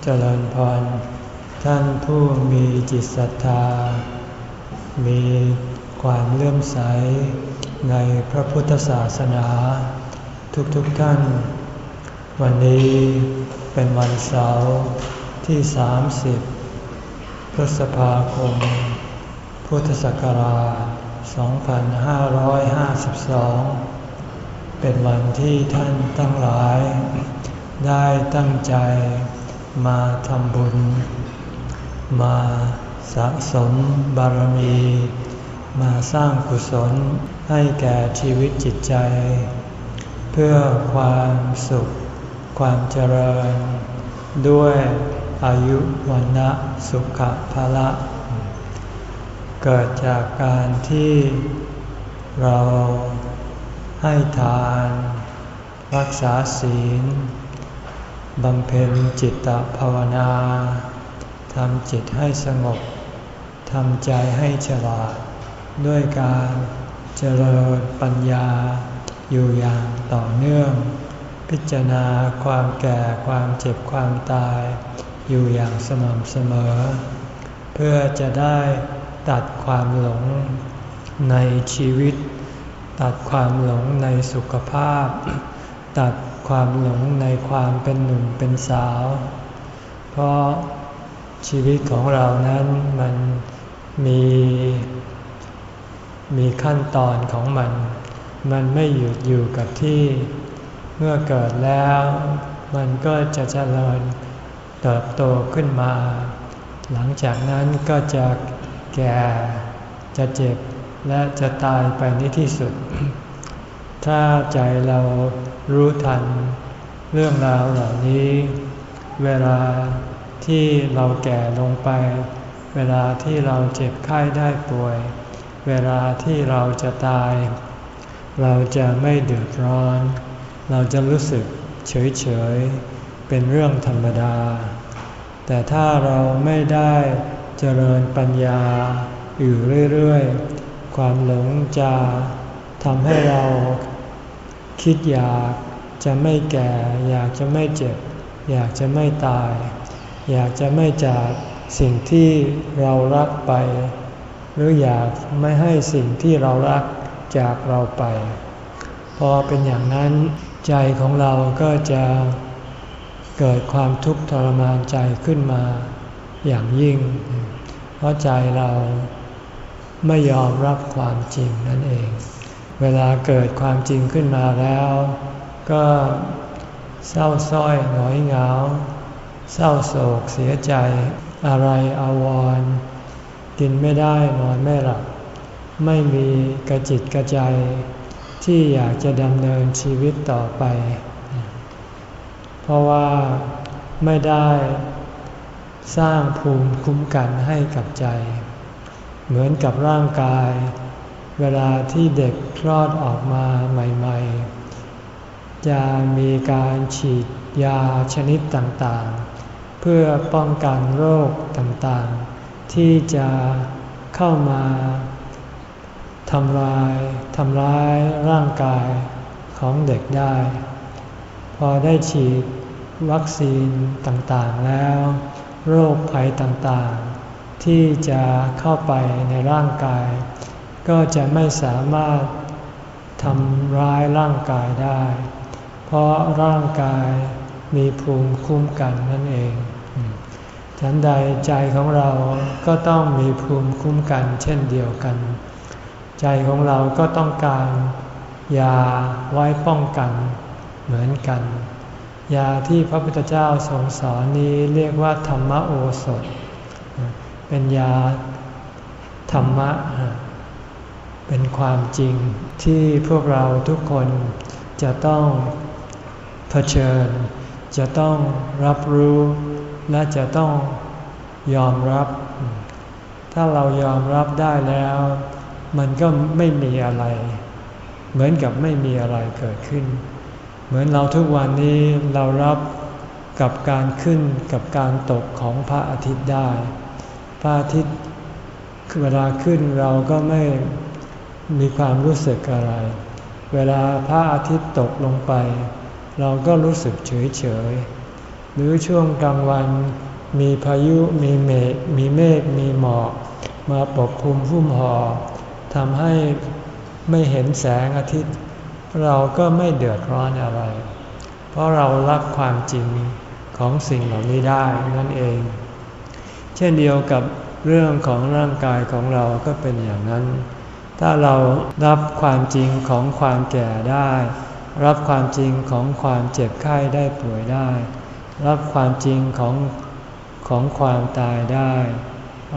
เจริญพร ท่านผู้มีจิตศรัทธา มีความเลื่อมใสในพระพุทธศาสนา ทุกๆทท่าน วันนี้เป็นวันเสาร์ที่ 30 พฤษภาคม พุทธศักราช 2552 เป็นวันที่ท่านทั้งหลาย ได้ตั้งใจ มาทำบุญ มาสะสมบารมี มาสร้างกุศลให้แก่ชีวิตจิตใจ เพื่อความสุข ความเจริญ ด้วยอายุวันนะสุขภาละ เกิดจากการที่เราให้ทาน รักษาศีล บำเพ็ญจิตตภาวนาทำจิตให้สงบทำใจให้ฉลาด ด้วยการเจริญปัญญาอยู่อย่างต่อเนื่อง พิจารณาความแก่ความเจ็บความตาย อยู่อย่างสม่ำเสมอ เพื่อจะได้ตัดความหลงในชีวิต ตัดความหลงในสุขภาพ ตัด ความหลงในความเป็นหนุ่มเป็นสาว เพราะชีวิตของเรานั้นมันมีมีขั้นตอนของมัน มันไม่หยุดอยู่กับที่ เมื่อเกิดแล้ว มันก็จะเจริญเติบโตขึ้นมา หลังจากนั้นก็จะแก่ จะเจ็บ และจะตายไปในที่สุด ถ้าใจเรารู้ทัน เรื่องราวเหล่านี้ เวลาที่เราแก่ลงไป เวลาที่เราเจ็บไข้ได้ป่วย เวลาที่เราจะตาย เราจะไม่เดือดร้อน เราจะรู้สึกเฉยๆเป็นเรื่องธรรมดา แต่ถ้าเราไม่ได้เจริญปัญญาอยู่เรื่อยๆ ความหลงจะ ทำให้เราคิดอยากจะไม่แก่ อยากจะไม่เจ็บ อยากจะไม่ตาย อยากจะไม่จากสิ่งที่เรารักไป หรืออยากไม่ให้สิ่งที่เรารักจากเราไป พอเป็นอย่างนั้นใจของเราก็จะเกิดความทุกข์ทรมานใจขึ้นมาอย่างยิ่ง เพราะใจเราไม่ยอมรับความจริงนั่นเอง เวลาเกิดความจริงขึ้นมาแล้ว ก็เศร้าส้อยหงอยเหงา เศร้าโศกเสียใจ อะไรอาวรกินไม่ได้นอนไม่หลับ ไม่มีกระจิตกระใจ ที่อยากจะดำเนินชีวิตต่อไป เพราะว่าไม่ได้สร้างภูมิคุ้มกันให้กับใจ เหมือนกับร่างกาย เวลาที่เด็กคลอดออกมาใหม่ๆ จะมีการฉีดยาชนิดต่างๆ เพื่อป้องกันโรคต่างๆ ที่จะเข้ามาทำลายทำร้ายร่างกายของเด็กได้ พอได้ฉีดวัคซีนต่างๆแล้ว โรคภัยต่างๆ ที่จะเข้าไปในร่างกาย ก็จะไม่สามารถทำร้ายร่างกายได้ เพราะร่างกายมีภูมิคุ้มกันนั่นเอง ฉันใดใจของเราก็ต้องมีภูมิคุ้มกันเช่นเดียวกัน ใจของเราก็ต้องการยาไว้ป้องกันเหมือนกัน ยาที่พระพุทธเจ้าทรงสอนนี้เรียกว่าธรรมโอสถ เป็นยาธรรมะ เป็นความจริงที่พวกเราทุกคนจะต้องเผชิญ จะต้องรับรู้ และจะต้องยอมรับ ถ้าเรายอมรับได้แล้ว มันก็ไม่มีอะไร เหมือนกับไม่มีอะไรเกิดขึ้น เหมือนเราทุกวันนี้เรารับกับการขึ้นกับการตกของพระอาทิตย์ได้ พระอาทิตย์เวลาขึ้นเราก็ไม่ มีความรู้สึกอะไร เวลาพระอาทิตย์ตกลงไป เราก็รู้สึกเฉยเฉย หรือช่วงกลางวันมีพายุมีเมฆมีเมฆมีหมอก มาปกคลุมหุ้มห่อทำให้ไม่เห็นแสงอาทิตย์ เราก็ไม่เดือดร้อนอะไร เพราะเรารับความจริงของสิ่งเหล่านี้ได้นั่นเอง เช่นเดียวกับเรื่องของร่างกายของเราก็เป็นอย่างนั้น ถ้าเรารับความจริงของความแก่ได้ รับความจริงของความเจ็บไข้ได้ป่วยได้ รับความจริงของของความตายได้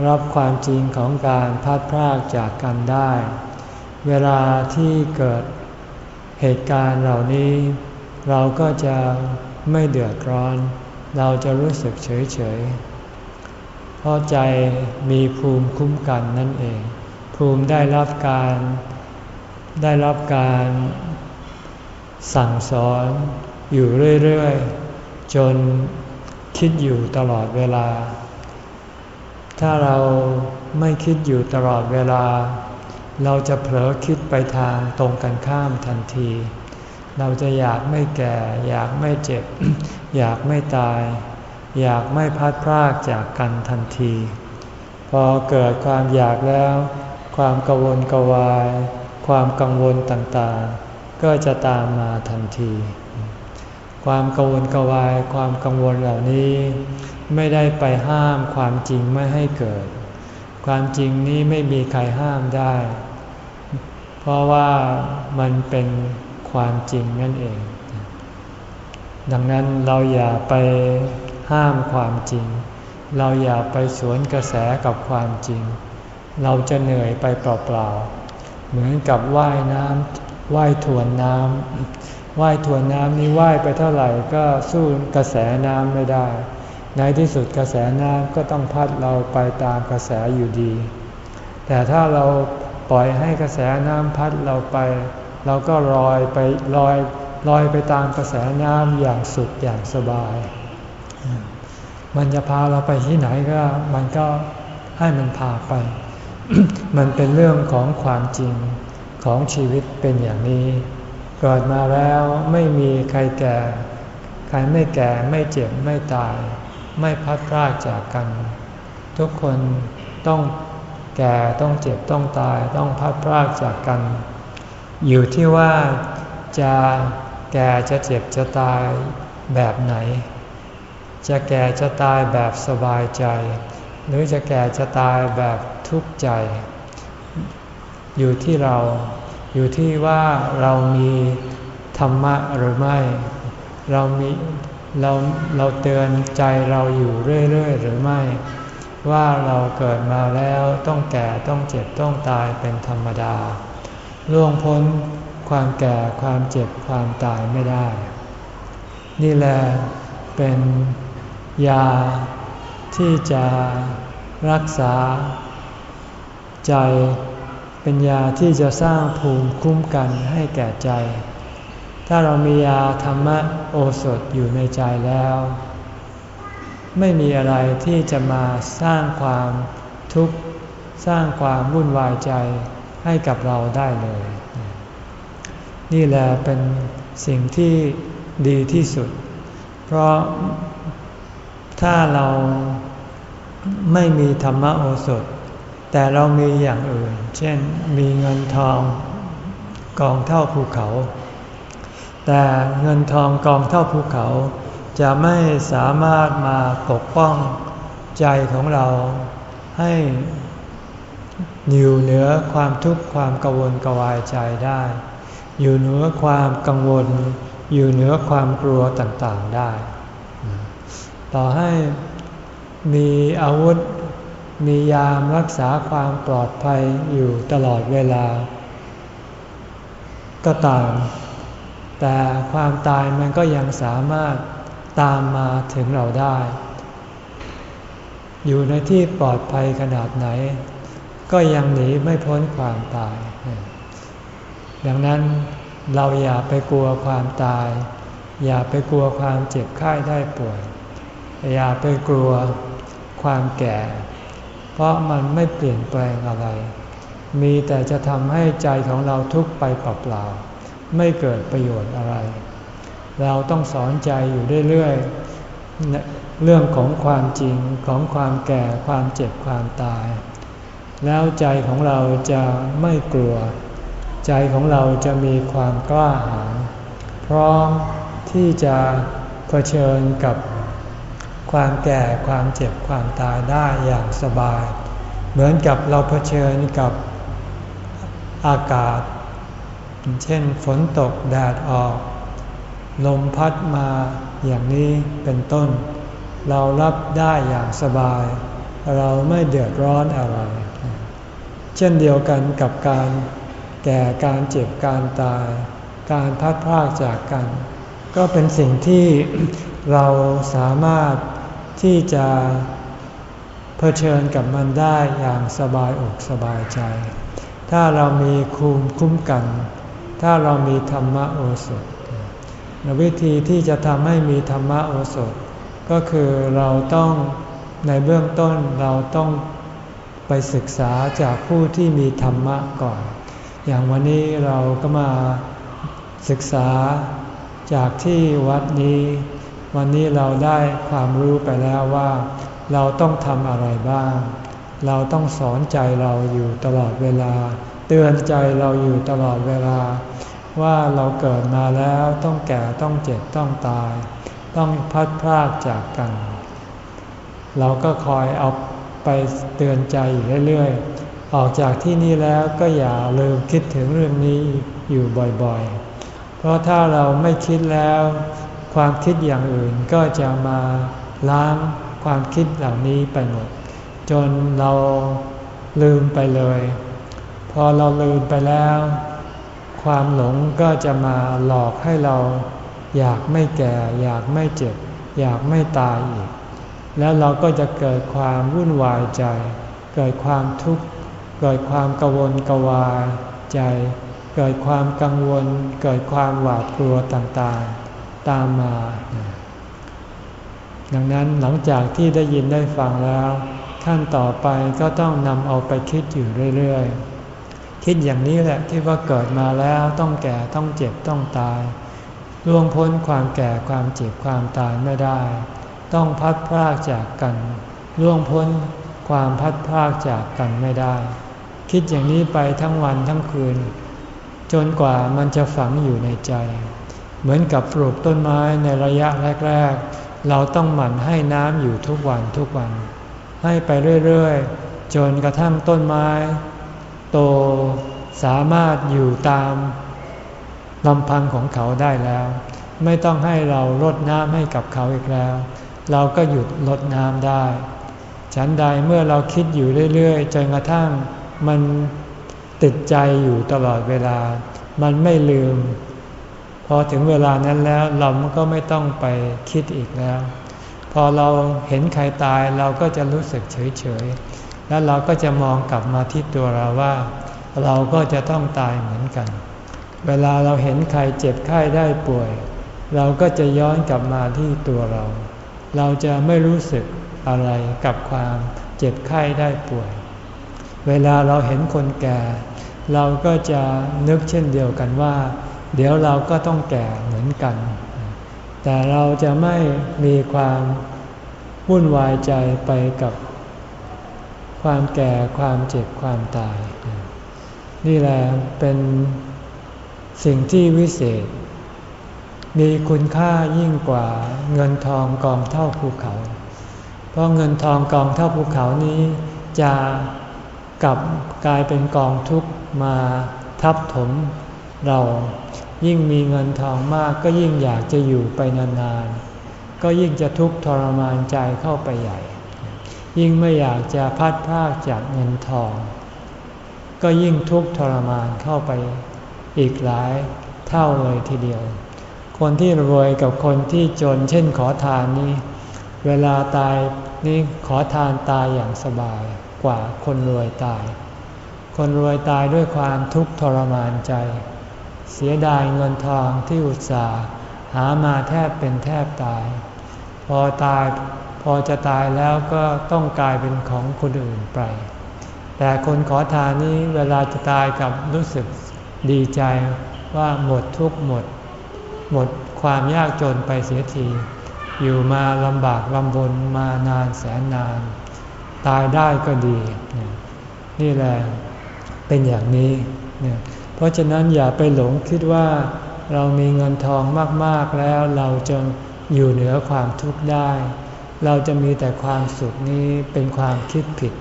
รับความจริงของการพัดพรากจากกันได้ เวลาที่เกิดเหตุการณ์เหล่านี้ เราก็จะไม่เดือดร้อน เราจะรู้สึกเฉยเฉยเพราะใจมีภูมิคุ้มกันนั่นเอง ภูมิได้รับการ ได้รับการสั่งสอนอยู่เรื่อยๆ จนคิดอยู่ตลอดเวลา ถ้าเราไม่คิดอยู่ตลอดเวลา เราจะเผลอคิดไปทางตรงกันข้ามทันที เราจะอยากไม่แก่ อยากไม่เจ็บ อยากไม่ตาย อยากไม่พัดพรากจากกันทันที พอเกิดความอยากแล้ว ความกังวลกวาย ความกังวลต่างๆ ก็จะตามมาทันที ความกังวลกวาย ความกังวลเหล่านี้ ไม่ได้ไปห้ามความจริงไม่ให้เกิด ความจริงนี้ไม่มีใครห้ามได้ เพราะว่ามันเป็นความจริงนั่นเอง ดังนั้นเราอย่าไปห้ามความจริง เราอย่าไปสวนกระแสกับความจริง เราจะเหนื่อยไปเปล่าๆ เหมือนกับว่ายน้ำว่ายทวนน้ำว่ายทวนน้ำนี้ว่ายไปเท่าไหร่ก็สู้กระแสน้ำไม่ได้ ในที่สุดกระแสน้ำก็ต้องพัดเราไปตามกระแสอยู่ดี แต่ถ้าเราปล่อยให้กระแสน้ำพัดเราไป เราก็ลอยไปลอยลอยไปตามกระแสน้ำอย่างสุขอย่างสบาย มันจะพาเราไปที่ไหนก็มันก็ให้มันพาไป มันเป็นเรื่องของความจริงของชีวิตเป็นอย่างนี้ เกิดมาแล้วไม่มีใครแก่ ใครไม่แก่ไม่เจ็บไม่ตาย ไม่พัดพรากจากกัน ทุกคนต้องแก่ต้องเจ็บต้องตายต้องพัดพรากจากกัน อยู่ที่ว่าจะแก่จะเจ็บจะตายแบบไหน จะแก่จะตายแบบสบายใจ หรือจะแก่จะตายแบบ ทุกข์ใจ อยู่ที่เราอยู่ที่ว่าเรามีธรรมะหรือไม่ เรามีเราเราเตือนใจเราอยู่เรื่อย ๆ หรือไม่ ว่าเราเกิดมาแล้วต้องแก่ต้องเจ็บต้องตายเป็นธรรมดาล่วงพ้นความแก่ความเจ็บความตายไม่ได้ นี่แหละเป็นยาที่จะรักษา ใจ เป็นยาที่จะสร้างภูมิคุ้มกันให้แก่ใจ ถ้าเรามียาธรรมะโอสถอยู่ในใจแล้ว ไม่มีอะไรที่จะมาสร้างความทุกข์สร้างความวุ่นวายใจให้กับเราได้เลย นี่แหละเป็นสิ่งที่ดีที่สุด เพราะถ้าเราไม่มีธรรมโอสถ แต่เรามีอย่างอื่น เช่นมีเงินทองกองเท่าภูเขา แต่เงินทองกองเท่าภูเขา จะไม่สามารถมาปกป้องใจของเราให้อยู่เหนือความทุกข์ความกังวลกวายใจได้ อยู่เหนือความกังวล อยู่เหนือความกลัวต่างๆได้ ต่อให้มีอาวุธ มียามรักษาความปลอดภัยอยู่ตลอดเวลา ก็ตาม แต่ความตายมันก็ยังสามารถตามมาถึงเราได้ อยู่ในที่ปลอดภัยขนาดไหน ก็ยังหนีไม่พ้นความตาย ดังนั้นเราอย่าไปกลัวความตาย อย่าไปกลัวความเจ็บไข้ได้ป่วย อย่าไปกลัวความแก่ เพราะมันไม่เปลี่ยนแปลงอะไร มีแต่จะทำให้ใจของเราทุกไปเปล่าๆ ไม่เกิดประโยชน์อะไร เราต้องสอนใจอยู่เรื่อยๆ เรื่องของความจริงของความแก่ความเจ็บความตาย แล้วใจของเราจะไม่กลัว ใจของเราจะมีความกล้าหาญพร้อมที่จะเผชิญกับ ความแก่ความเจ็บความตายได้อย่างสบาย เหมือนกับเราเผชิญกับอากาศ เช่นฝนตกแดดออก ลมพัดมาอย่างนี้เป็นต้น เรารับได้อย่างสบาย เราไม่เดือดร้อนอะไร เช่นเดียวกันกับการแก่การเจ็บการตาย การพัดพรากจากกัน ก็เป็นสิ่งที่ เราสามารถที่จะเผชิญกับมันได้อย่างสบายอกสบายใจ ถ้าเรามีคุมคุ้มกัน ถ้าเรามีธรรมโอสถวิธีที่จะทำให้มีธรรมโอสถ ก็คือเราต้องในเบื้องต้นเราต้องไปศึกษาจากผู้ที่มีธรรมะก่อน อย่างวันนี้เราก็มาศึกษาจากที่วัดนี้ วันนี้เราได้ความรู้ไปแล้วว่า เราต้องทำอะไรบ้าง เราต้องสอนใจเราอยู่ตลอดเวลา เตือนใจเราอยู่ตลอดเวลา ว่าเราเกิดมาแล้วต้องแก่ต้องเจ็บต้องตาย ต้องพัดพลาดจากกัน เราก็คอยเอาไปเตือนใจอยู่เรื่อยๆ ออกจากที่นี่แล้วก็อย่าลืมคิดถึงเรื่องนี้อยู่บ่อยๆ เพราะถ้าเราไม่คิดแล้ว ความคิดอย่างอื่นก็จะมาล้างความคิดเหล่านี้ไปหมด จนเราลืมไปเลย พอเราลืมไปแล้ว ความหลงก็จะมาหลอกให้เราอยากไม่แก่ อยากไม่เจ็บ อยากไม่ตายอีก แล้วเราก็จะเกิดความวุ่นวายใจ เกิดความทุกข์ เกิดความกังวลกวายใจ เกิดความกังวล เกิดความหวาดกลัวต่างๆ ตามมา ดังนั้นหลังจากที่ได้ยินได้ฟังแล้ว ขั้นต่อไปก็ต้องนำเอาไปคิดอยู่เรื่อยๆ คิดอย่างนี้แหละที่ว่าเกิดมาแล้วต้องแก่ต้องเจ็บต้องตายล่วงพ้นความแก่ความเจ็บความตายไม่ได้ ต้องพัดพรากจากกันล่วงพ้นความพัดพรากจากกันไม่ได้ คิดอย่างนี้ไปทั้งวันทั้งคืน จนกว่ามันจะฝังอยู่ในใจ เหมือนกับปลูกต้นไม้ในระยะแรก ๆ เราต้องหมั่นให้น้ำอยู่ทุกวันทุกวัน ให้ไปเรื่อยๆ จนกระทั่งต้นไม้ โตสามารถอยู่ตามลำพังของเขาได้แล้ว ไม่ต้องให้เราลดน้ำให้กับเขาอีกแล้ว เราก็หยุดลดน้ำได้ ฉันใดเมื่อเราคิดอยู่เรื่อยๆ จนกระทั่งมันติดใจอยู่ตลอดเวลา มันไม่ลืม พอถึงเวลานั้นแล้วเราก็ไม่ต้องไปคิดอีกแล้ว พอเราเห็นใครตายเราก็จะรู้สึกเฉยเฉยแล้วเราก็จะมองกลับมาที่ตัวเราว่า เราก็จะต้องตายเหมือนกัน เวลาเราเห็นใครเจ็บไข้ได้ป่วย เราก็จะย้อนกลับมาที่ตัวเรา เราจะไม่รู้สึกอะไรกับความเจ็บไข้ได้ป่วย เวลาเราเห็นคนแก่ เราก็จะนึกเช่นเดียวกันว่า เดี๋ยวเราก็ต้องแก่เหมือนกัน แต่เราจะไม่มีความวุ่นวายใจไปกับความแก่ความเจ็บความตาย นี่แหละเป็นสิ่งที่วิเศษ มีคุณค่ายิ่งกว่าเงินทองกองเท่าภูเขา เพราะเงินทองกองเท่าภูเขานี้จะกลับกลายเป็นกองทุกมาทับถมเรา ยิ่งมีเงินทองมากก็ยิ่งอยากจะอยู่ไปนานๆ ก็ยิ่งจะทุกข์ทรมานใจเข้าไปใหญ่ ยิ่งไม่อยากจะพัดพากจากเงินทอง ก็ยิ่งทุกข์ทรมานเข้าไปอีกหลายเท่าเลยทีเดียว คนที่รวยกับคนที่จนเช่นขอทานนี้ เวลาตายนี่ขอทานตายอย่างสบายกว่าคนรวยตาย คนรวยตายด้วยความทุกข์ทรมานใจ เสียดายเงินทองที่อุตส่าห์หามาแทบเป็นแทบตาย พอตายพอจะตายแล้วก็ต้องกลายเป็นของคนอื่นไป แต่คนขอทานนี้เวลาจะตายกับรู้สึกดีใจว่าหมดทุกหมด หมดความยากจนไปเสียที อยู่มาลำบากลำบนมานานแสนนาน ตายได้ก็ดี นี่แหละเป็นอย่างนี้ เพราะฉะนั้นอย่าไปหลงคิดว่าเรามีเงินทองมากๆแล้วเราจะอยู่เหนือความทุกข์ได้ เราจะมีแต่ความสุขนี้เป็นความคิดผิด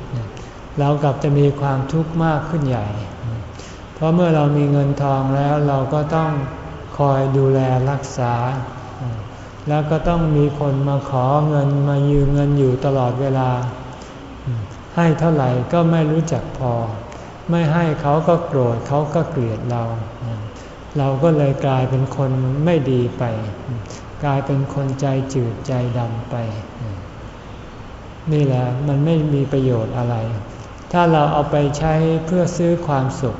เรากลับจะมีความทุกข์มากขึ้นใหญ่ เพราะเมื่อเรามีเงินทองแล้วเราก็ต้องคอยดูแลรักษา แล้วก็ต้องมีคนมาขอเงินมายืมเงินอยู่ตลอดเวลา ให้เท่าไหร่ก็ไม่รู้จักพอ ไม่ให้เขาก็โกรธเขาก็เกลียดเรา เราก็เลยกลายเป็นคนไม่ดีไป กลายเป็นคนใจจืดใจดำไป นี่แหละมันไม่มีประโยชน์อะไร ถ้าเราเอาไปใช้เพื่อซื้อความสุข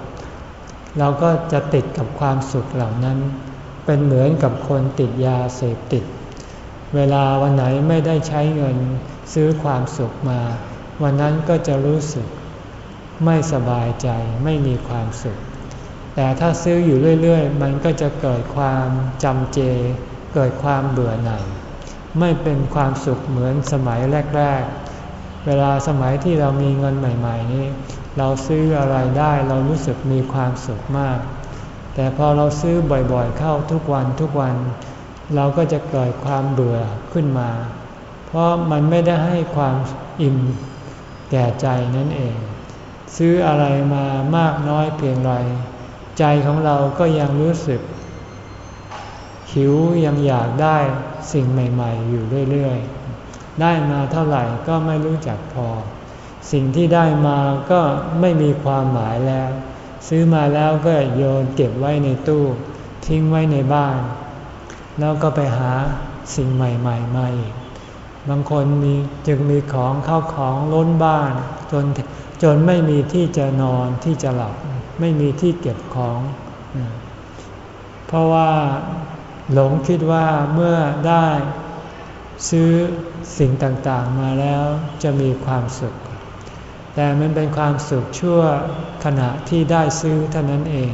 เราก็จะติดกับความสุขเหล่านั้น เป็นเหมือนกับคนติดยาเสพติด เวลาวันไหนไม่ได้ใช้เงินซื้อความสุขมา วันนั้นก็จะรู้สึก ไม่สบายใจไม่มีความสุข แต่ถ้าซื้ออยู่เรื่อยๆ มันก็จะเกิดความจำเจ เกิดความเบื่อหน่ายไม่เป็นความสุขเหมือนสมัยแรก ๆ เวลาสมัยที่เรามีเงินใหม่ ๆ นี้ เราซื้ออะไรได้เรารู้สึกมีความสุขมาก แต่พอเราซื้อบ่อยๆ เข้าทุกวันทุกวัน เราก็จะเกิดความเบื่อขึ้นมา เพราะมันไม่ได้ให้ความอิ่มแก่ใจนั่นเอง ซื้ออะไรมามากน้อยเพียงไรใจของเราก็ยังรู้สึก หิวยังอยากได้สิ่งใหม่ ๆ อยู่เรื่อยๆ ได้มาเท่าไหร่ก็ไม่รู้จักพอ สิ่งที่ได้มาก็ไม่มีความหมายแล้ว ซื้อมาแล้วก็โยนเก็บไว้ในตู้ ทิ้งไว้ในบ้าน แล้วก็ไปหาสิ่งใหม่ๆมาอีกบางคนมีจึงมีของเข้าของล้นบ้านจน จนไม่มีที่จะนอนที่จะหลับ ไม่มีที่เก็บของ เพราะว่าหลงคิดว่าเมื่อได้ซื้อสิ่งต่างๆมาแล้วจะมีความสุข แต่มันเป็นความสุขชั่วขณะที่ได้ซื้อเท่านั้นเอง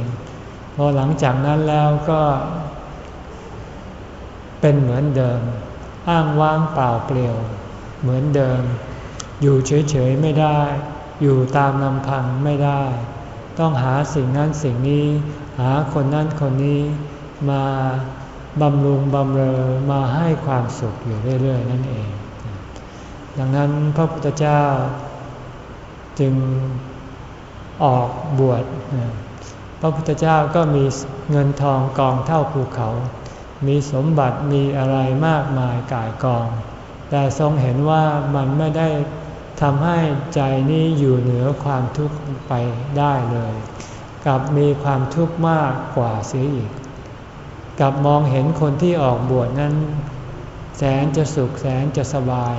พอหลังจากนั้นแล้วก็ เป็นเหมือนเดิม อ้างว้างเปล่าเปลี่ยว เหมือนเดิม อยู่เฉยๆไม่ได้ อยู่ตามลำพังไม่ได้ ต้องหาสิ่งนั้นสิ่งนี้ หาคนนั้นคนนี้มาบำรุงบำเรอมาให้ความสุขอยู่เรื่อยๆนั่นเอง ดังนั้นพระพุทธเจ้าจึงออกบวช พระพุทธเจ้าก็มีเงินทองกองเท่าภูเขา มีสมบัติมีอะไรมากมายกายกอง แต่ทรงเห็นว่ามันไม่ได้ ทำให้ใจนี้อยู่เหนือความทุกข์ไปได้เลย กับมีความทุกข์มากกว่าเสียอีก กับมองเห็นคนที่ออกบวชนั้น แสนจะสุขแสนจะสบาย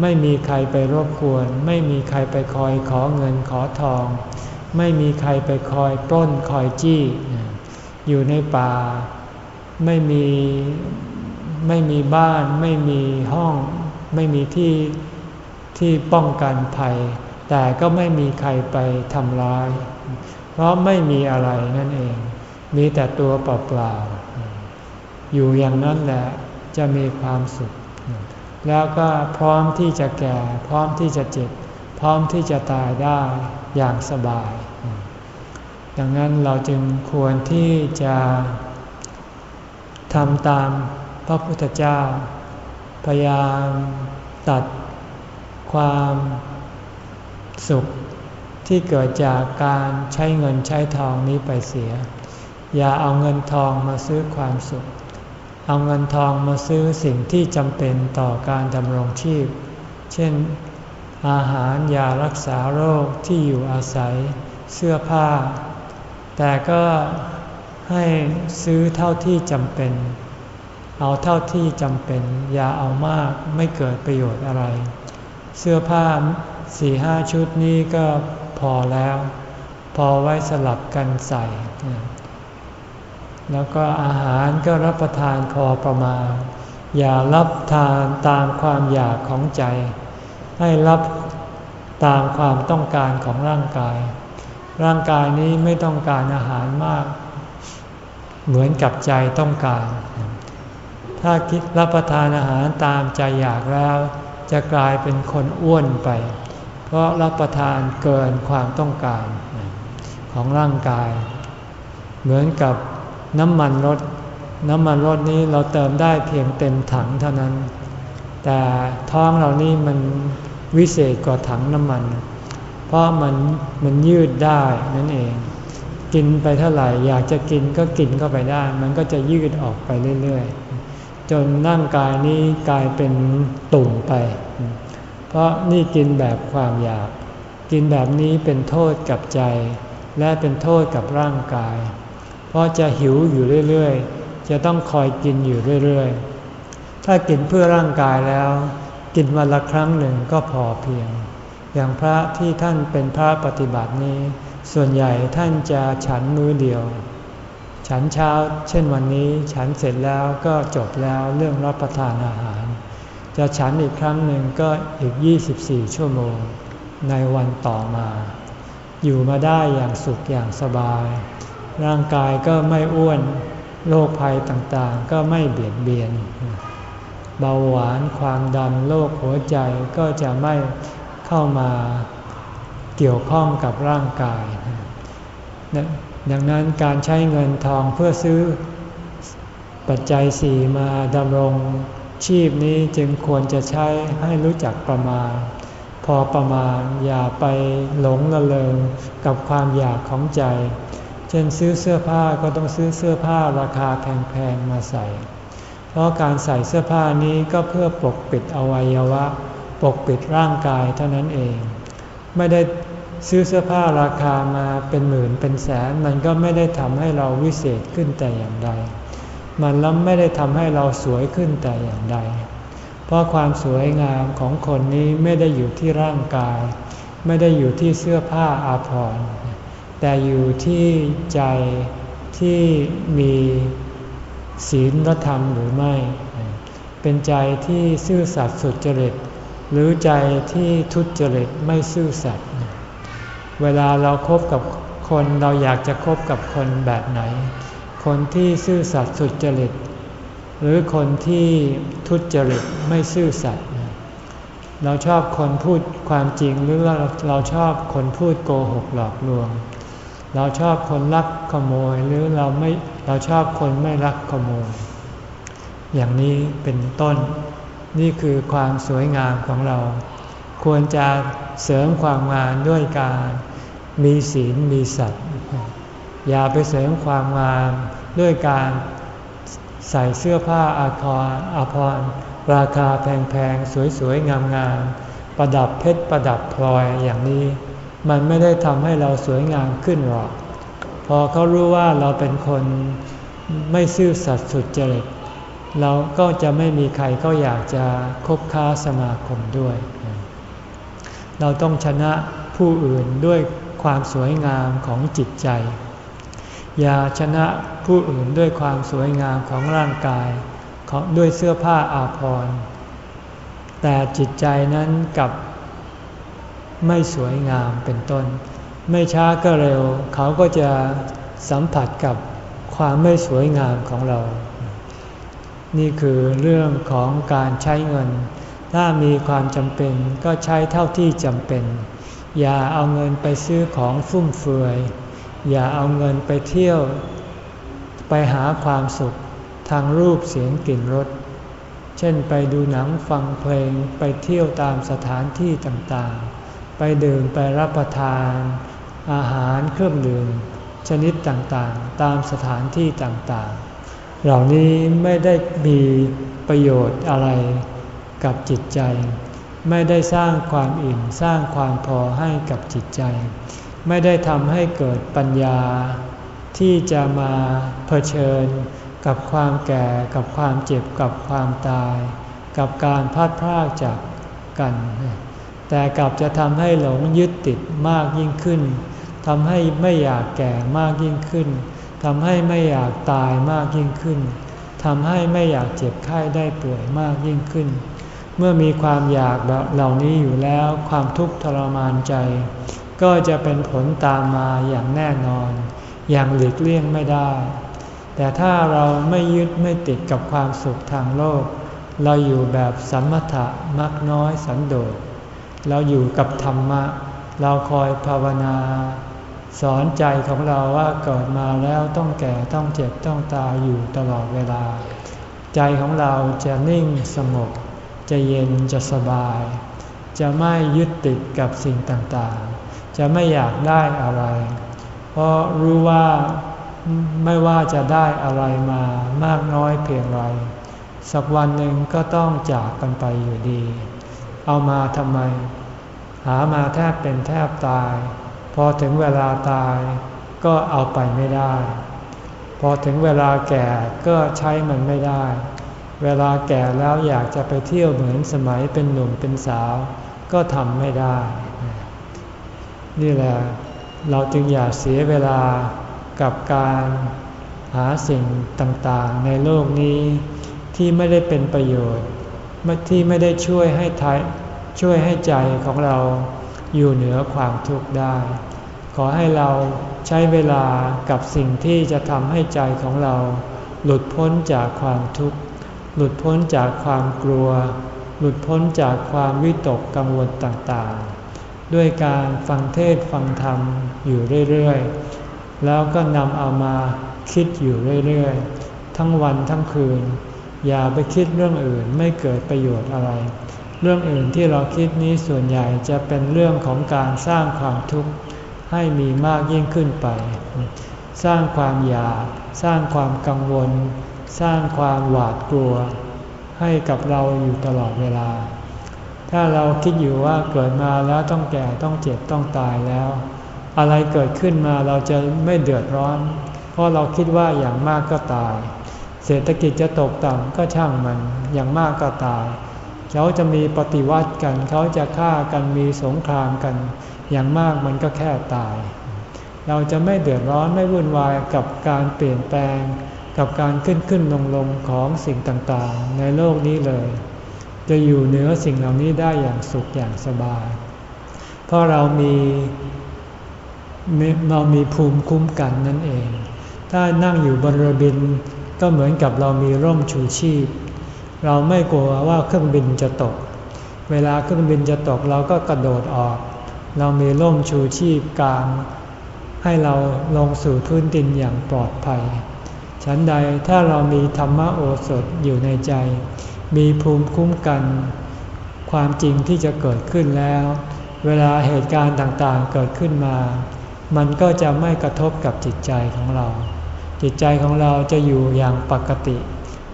ไม่มีใครไปรบกวน ไม่มีใครไปคอยขอเงินขอทอง ไม่มีใครไปคอยปล้นคอยจี้ อยู่ในป่า ไม่มีไม่มีบ้าน ไม่มีห้อง ไม่มีที่ ที่ป้องกันภัย แต่ก็ไม่มีใครไปทำร้าย เพราะไม่มีอะไรนั่นเอง มีแต่ตัวเปล่าๆอยู่อย่างนั้นแหละจะมีความสุข แล้วก็พร้อมที่จะแก่ พร้อมที่จะเจ็บ พร้อมที่จะตายได้อย่างสบาย ดังนั้นเราจึงควรที่จะทำตามพระพุทธเจ้า พยายามตัด ความสุขที่เกิดจากการใช้เงินใช้ทองนี้ไปเสีย อย่าเอาเงินทองมาซื้อความสุข เอาเงินทองมาซื้อสิ่งที่จำเป็นต่อการดำรงชีพ เช่น อาหารยารักษาโรคที่อยู่อาศัย เสื้อผ้า แต่ก็ให้ซื้อเท่าที่จำเป็น เอาเท่าที่จำเป็น อย่าเอามากไม่เกิดประโยชน์อะไร เสื้อผ้าสี่ห้าชุดนี้ก็พอแล้ว พอไว้สลับกันใส่ แล้วก็อาหารก็รับประทานพอประมาณ อย่ารับทานตามความอยากของใจ ให้รับตามความต้องการของร่างกาย ร่างกายนี้ไม่ต้องการอาหารมาก เหมือนกับใจต้องการ ถ้าคิดรับประทานอาหารตามใจอยากแล้ว จะกลายเป็นคนอ้วนไป เพราะรับประทานเกินความต้องการของร่างกาย เหมือนกับน้ำมันรถ น้ำมันรถนี้เราเติมได้เพียงเต็มถังเท่านั้น แต่ท้องเรานี่มันวิเศษกว่าถังน้ำมัน เพราะมันมันยืดได้นั่นเอง กินไปเท่าไหร่อยากจะกินก็กินเข้าไปได้ มันก็จะยืดออกไปเรื่อยๆ จนร่างกายนี้กลายเป็นตุ่มไป เพราะนี่กินแบบความอยาก กินแบบนี้เป็นโทษกับใจ และเป็นโทษกับร่างกาย เพราะจะหิวอยู่เรื่อยๆ จะต้องคอยกินอยู่เรื่อยๆ ถ้ากินเพื่อร่างกายแล้ว กินวันละครั้งหนึ่งก็พอเพียง อย่างพระที่ท่านเป็นพระปฏิบัตินี้ ส่วนใหญ่ท่านจะฉันมื้อเดียว ฉันเช้าเช่นวันนี้ฉันเสร็จแล้วก็จบแล้วเรื่องรับประทานอาหาร จะฉันอีกครั้งหนึ่งก็อีก 24 ชั่วโมง ในวันต่อมา อยู่มาได้อย่างสุขอย่างสบาย ร่างกายก็ไม่อ้วนโรคภัยต่างๆ ก็ไม่เบียดเบียน เบาหวานความดันโรคหัวใจก็จะไม่เข้ามาเกี่ยวข้องกับร่างกาย ดังนั้นการใช้เงินทองเพื่อซื้อ ปัจจัยสี่มาดำรงชีพนี้จึงควรจะใช้ให้รู้จักประมาณ พอประมาณอย่าไปหลงละเลงกับความอยากของใจ เช่นซื้อเสื้อผ้าก็ต้องซื้อเสื้อผ้าราคาแพงๆมาใส่ เพราะการใส่เสื้อผ้านี้ก็เพื่อปกปิดอวัยวะ ปกปิดร่างกายเท่านั้นเอง ไม่ได้ ซื้อเสื้อผ้าราคามาเป็นหมื่นเป็นแสน มันก็ไม่ได้ทำให้เราวิเศษขึ้นแต่อย่างใด มันล้ำไม่ได้ทำให้เราสวยขึ้นแต่อย่างใด เพราะความสวยงามของคนนี้ไม่ได้อยู่ที่ร่างกาย ไม่ได้อยู่ที่เสื้อผ้าอาภรณ์แต่อยู่ที่ใจที่มีศีลธรรมหรือไม่ เป็นใจที่ซื่อสัตย์สุจริต หรือใจที่ทุจริตไม่ซื่อสัตย์ เวลาเราครบกับคนเราอยากจะคบกับคนแบบไหน คนที่ซื่อสัตย์สุจริต หรือคนที่ทุจริตไม่ซื่อสัตย์เราชอบคนพูดความจริงหรือเราเราชอบคนพูดโกหกหลอกลวง เราชอบคนลักขโมยหรือเราไม่เราชอบคนไม่ลักขโมย อย่างนี้เป็นต้นนี่คือความสวยงามของเรา ควรจะเสริมความงามด้วยการ มีศีลมีสัตว์อย่าไปเสริมความงามด้วยการใส่เสื้อผ้าอาภรอาภรณ์ราคาแพงๆ สวยๆ งามๆ ประดับเพชรประดับพลอยอย่างนี้ มันไม่ได้ทำให้เราสวยงามขึ้นหรอก พอเขารู้ว่าเราเป็นคนไม่ซื่อสัตย์สุดจริตเราก็จะไม่มีใครก็อยากจะคบค้าสมาคมด้วย เราต้องชนะผู้อื่นด้วย ความสวยงามของจิตใจ อย่าชนะผู้อื่นด้วยความสวยงามของร่างกายด้วยเสื้อผ้าอาภรณ์แต่จิตใจนั้นกับไม่สวยงามเป็นต้น ไม่ช้าก็เร็ว เขาก็จะสัมผัสกับความไม่สวยงามของเรา นี่คือเรื่องของการใช้เงิน ถ้ามีความจำเป็นก็ใช้เท่าที่จำเป็น อย่าเอาเงินไปซื้อของฟุ่มเฟือย อย่าเอาเงินไปเที่ยว ไปหาความสุขทางรูปเสียงกลิ่นรส เช่นไปดูหนังฟังเพลงไปเที่ยวตามสถานที่ต่างๆ ไปดื่มไปรับประทาน อาหารเครื่องดื่ม ชนิดต่างๆ ตามสถานที่ต่างๆ เหล่านี้ไม่ได้มีประโยชน์อะไรกับจิตใจ ไม่ได้สร้างความอิ่มสร้างความพอให้กับจิตใจ ไม่ได้ทำให้เกิดปัญญา ที่จะมาเผชิญ กับความแก่กับความเจ็บกับความตาย กับการพัดพรากจากกัน แต่กลับจะทำให้หลงยึดติดมากยิ่งขึ้นทำให้ไม่อยากแก่มากยิ่งขึ้นทำให้ไม่อยากตายมากยิ่งขึ้นทำให้ไม่อยากเจ็บไข้ได้ป่วยมากยิ่งขึ้น เมื่อมีความอยากเหล่านี้อยู่แล้วความทุกข์ทรมานใจ ก็จะเป็นผลตามมาอย่างแน่นอน อย่างหลีกเลี่ยงไม่ได้ แต่ถ้าเราไม่ยึดไม่ติดกับความสุขทางโลก เราอยู่แบบสัมมถะมักน้อยสันโดษเราอยู่กับธรรมะ เราคอยภาวนา สอนใจของเราว่าเกิดมาแล้วต้องแก่ต้องเจ็บต้องตายอยู่ตลอดเวลา ใจของเราจะนิ่งสงบ จะเย็นจะสบาย จะไม่ยึดติดกับสิ่งต่างๆ จะไม่อยากได้อะไร เพราะรู้ว่าไม่ว่าจะได้อะไรมามากน้อยเพียงไร สักวันหนึ่งก็ต้องจากกันไปอยู่ดี เอามาทำไม หามาแทบเป็นแทบตาย พอถึงเวลาตายก็เอาไปไม่ได้ พอถึงเวลาแก่ก็ใช้มันไม่ได้ เวลาแก่แล้วอยากจะไปเที่ยวเหมือนสมัยเป็นหนุ่มเป็นสาว ก็ทำไม่ได้ นี่แหละเราจึงอย่าเสียเวลากับการหาสิ่งต่างๆ ในโลกนี้ที่ไม่ได้เป็นประโยชน์ที่ไม่ได้ช่วยให้ทช่วยให้ใจของเราอยู่เหนือความทุกข์ได้ ขอให้เราใช้เวลากับสิ่งที่จะทำให้ใจของเรา หลุดพ้นจากความทุกข์ หลุดพ้นจากความกลัว หลุดพ้นจากความวิตกกังวลต่างๆ ด้วยการฟังเทศฟังธรรมอยู่เรื่อยๆ แล้วก็นำเอามาคิดอยู่เรื่อยๆ ทั้งวันทั้งคืน อย่าไปคิดเรื่องอื่นไม่เกิดประโยชน์อะไร เรื่องอื่นที่เราคิดนี้ส่วนใหญ่จะเป็นเรื่องของการสร้างความทุกข์ให้มีมากยิ่งขึ้นไป สร้างความอยากสร้างความกังวล สร้างความหวาดกลัว ให้กับเราอยู่ตลอดเวลา ถ้าเราคิดอยู่ว่าเกิดมาแล้วต้องแก่ต้องเจ็บต้องตายแล้ว อะไรเกิดขึ้นมาเราจะไม่เดือดร้อน เพราะเราคิดว่าอย่างมากก็ตาย เศรษฐกิจจะตกต่ำก็ช่างมันอย่างมากก็ตาย เขาจะมีปฏิวัติกัน เขาจะฆ่ากันมีสงครามกัน อย่างมากมันก็แค่ตาย เราจะไม่เดือดร้อนไม่วุ่นวายกับการเปลี่ยนแปลง กับการขึ้นขึ้นลงลงของสิ่งต่างๆ ในโลกนี้เลย จะอยู่เหนือสิ่งเหล่านี้ได้อย่างสุขอย่างสบาย เพราะเรามีเรามีภูมิคุ้มกันนั่นเอง ถ้านั่งอยู่บนเรือบินก็เหมือนกับเรามีร่มชูชีพ เราไม่กลัวว่าเครื่องบินจะตก เวลาเครื่องบินจะตกเราก็กระโดดออก เรามีร่มชูชีพกลาง ให้เราลงสู่พื้นดินอย่างปลอดภัย ฉันใดถ้าเรามีธรรมโอสถอยู่ในใจ มีภูมิคุ้มกัน ความจริงที่จะเกิดขึ้นแล้ว เวลาเหตุการณ์ต่างๆเกิดขึ้นมา มันก็จะไม่กระทบกับจิตใจของเรา จิตใจของเราจะอยู่อย่างปกติ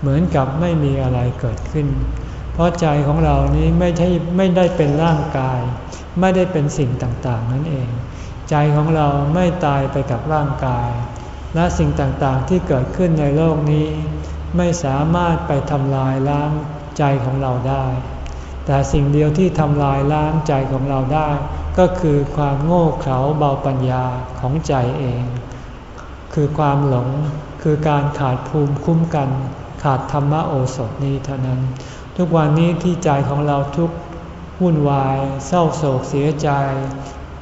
เหมือนกับไม่มีอะไรเกิดขึ้น เพราะใจของเรานี้ไม่ใช่ไม่ได้เป็นร่างกาย ไม่ได้เป็นสิ่งต่างๆนั่นเอง ใจของเราไม่ตายไปกับร่างกาย และสิ่งต่างๆที่เกิดขึ้นในโลกนี้ ไม่สามารถไปทำลายล้างใจของเราได้ แต่สิ่งเดียวที่ทำลายล้างใจของเราได้ ก็คือความโง่เขลาเบาปัญญาของใจเอง คือความหลงคือการขาดภูมิคุ้มกัน ขาดธรรมโอสถนี้เท่านั้น ทุกวันนี้ที่ใจของเราทุกวุ่นวาย เศร้าโศกเสียใจ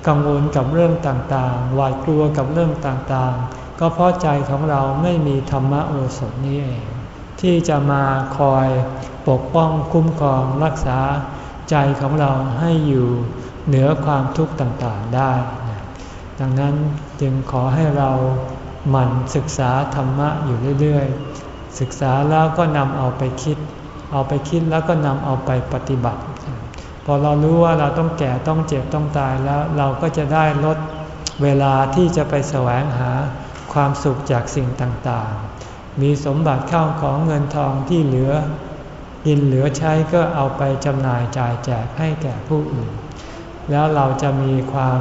กังวลกับเรื่องต่างๆ หวาดกลัวกับเรื่องต่างๆ ก็เพราะใจของเราไม่มีธรรมโอสถนี้เอง ที่จะมาคอยปกป้องคุ้มครองรักษาใจของเราให้อยู่เหนือความทุกข์ต่างๆได้ ดังนั้นจึงขอให้เราหมั่นศึกษาธรรมะอยู่เรื่อยๆ ศึกษาแล้วก็นำเอาไปคิด เอาไปคิดแล้วก็นำเอาไปปฏิบัติ พอเรารู้ว่าเราต้องแก่ต้องเจ็บต้องตายแล้วเราก็จะได้ลดเวลาที่จะไปแสวงหาความสุขจากสิ่งต่างๆ มีสมบัติเข้าของเงินทองที่เหลืออินเหลือใช้ก็เอาไปจำหน่ายจ่ายแจกให้แก่ผู้อื่น แล้วเราจะมีความ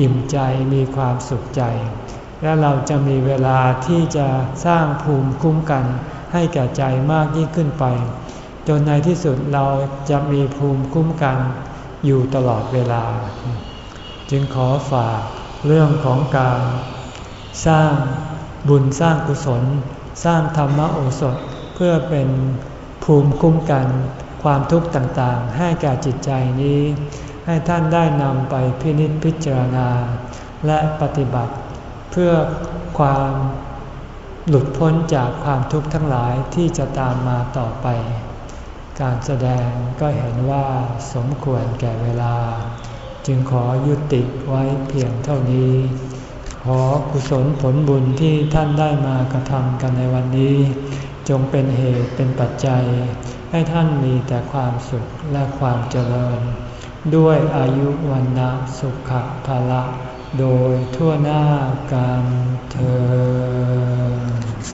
อิ่มใจมีความสุขใจ และเราจะมีเวลาที่จะสร้างภูมิคุ้มกันให้แก่ใจมากยิ่งขึ้นไป จนในที่สุดเราจะมีภูมิคุ้มกันอยู่ตลอดเวลา จึงขอฝากเรื่องของการสร้างบุญสร้างกุศล สร้างธรรมโอสถเพื่อเป็นภูมิคุ้มกันความทุกข์ต่างๆ ให้แก่จิตใจนี้ ให้ท่านได้นำไปพินิจพิจารณา และปฏิบัติเพื่อความหลุดพ้นจากความทุกข์ทั้งหลายที่จะตามมาต่อไป การแสดงก็เห็นว่าสมควรแก่เวลา จึงขอยุติไว้เพียงเท่านี้ ขอกุศลผลบุญที่ท่านได้มากระทำกันในวันนี้ จงเป็นเหตุเป็นปัจจัย ให้ท่านมีแต่ความสุขและความเจริญ ด้วยอายุวันนะสุขภาละ โดยทั่วหน้ากันเธอ